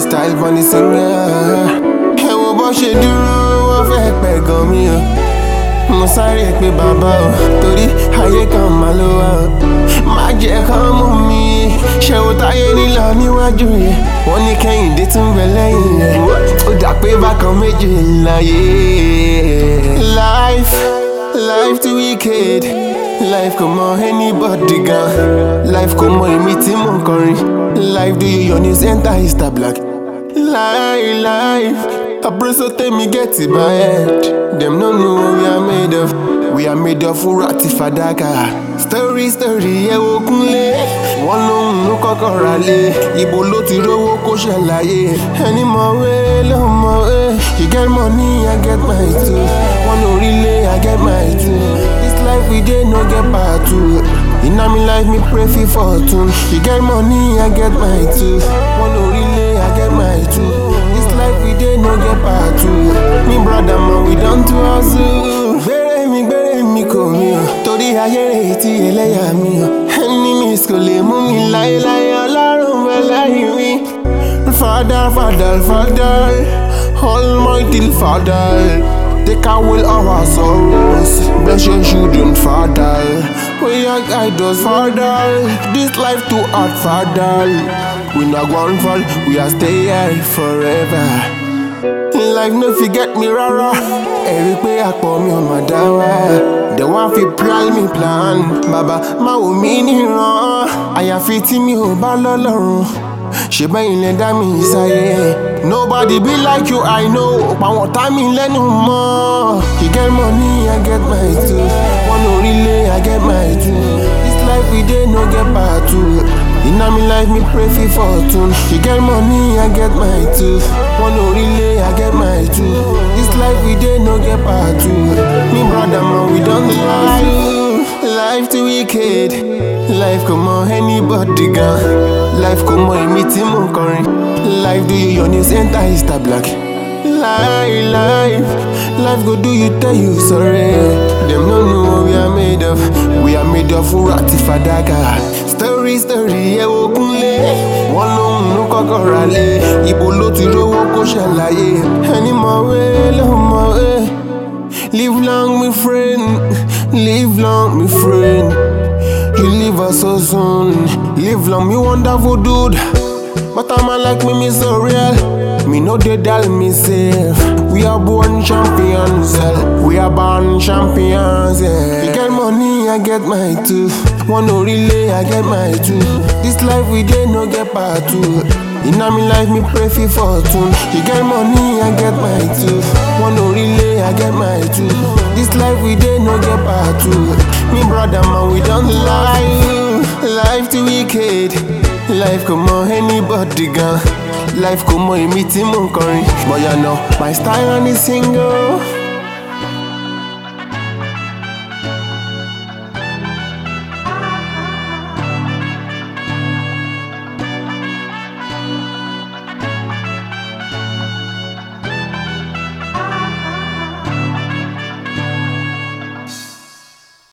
style funny singer. Ẹ wo bó ṣe dúró, wọ́n fẹ́ pẹ̀ gan mi o. Mo sáré pé bàbá o, torí ayé kan máa ló wá o. Má jẹ́ kán mú mi, ṣé o táyé nílọ níwájú yẹn? Wọ́n ní kẹ́hìndé tún bẹ lẹ́yìn yẹn. Ó dà pé bákan méjì láyé. Life, life too wicked. Life kò mọ anybody gan. Life kò mọ èmi tí mò ń kọrin. Life do you your news enter Insta black. Life, life. Apreso tell me get it by head. Them no know we are made of. We are made of furati fadaka. Story, story, ẹ wo kúnlé. Wọ́n lóhùn ló kọ́kọ́ ra lé. Ibo ló ti rówó kó ṣàlàyé. Ẹni mọ̀wé ló mọ̀wé. You get money, I get my. Wọ́n lórí lé, I get my two. This life we dey no get part two. Iná mi life mi pray for fortune. You get money, I get my two. No get part two. Mi brother man, we don to hustle. Gbére mi, gbére mi kò mi o. Torí ayé ti ẹlẹ́yà mi o. Enemies kò lè mú mi láéláé. Ọlọ́run bẹ lẹ́yìn mi. Father, Father, Father, Almighty Father. Take away our sorrows. Bless your children, Father. We are guide us, Father. This life too hard, Father. We not going fall, we are stay here forever. Life no forget me rárá. Ẹ̀rí pé àpọ̀ mi ò mà dá wá. Dẹ̀ wá fi plan mi plan. Bàbá má wò mí níran. Àyàfi tí mi ò bá lọ́lọ́run. Ṣé bẹ́yìn lẹ dá mi sáyé? Nobody be like you, I know. Pàwọn ọ̀tá mi lẹ́nu mọ́. You get money, I get my two. Wọ́n lórí lé, I get my two. This life we dey no get part two. Iná mi life mi pray for fortune. You get money, I get my two. Wọ́n lórí lé, I get my two. This life we dey no get part two. Me brother man, we don lie. Life too wicked. Life come on anybody gan. Life come on èmi tí mò ń. Life do you your news enter Insta black. Life, life, life go do you tell you sorry. Them no know we are made of. We are made of furati fadaka. Story, story, ẹ wo kúnlé. Wọ́n lóhùn ló kọ́kọ́ ra lé. Ibo ló ti rówó kó ṣàlàyé. Ẹni mọ̀wé ló mọ̀wé. Live long, my friend. Live long, my friend. You leave us so soon. Live long, me wonderful dude. But I'm like me, me so real. Me no dey dull myself. We are born champions. We are born champions. Yeah. You get money, I get my two. One relay, I get my two. This life we dey no get part two. Inna me life, me pray for fortune. You get money, I get my two. One relay, I get my two. This life we dey no get part two. Me brother man, we don't lie. Life too wicked. Life kò mọ anybody gan. Life mọ èmi tí mò ń kọrin. But you know, my style on the single.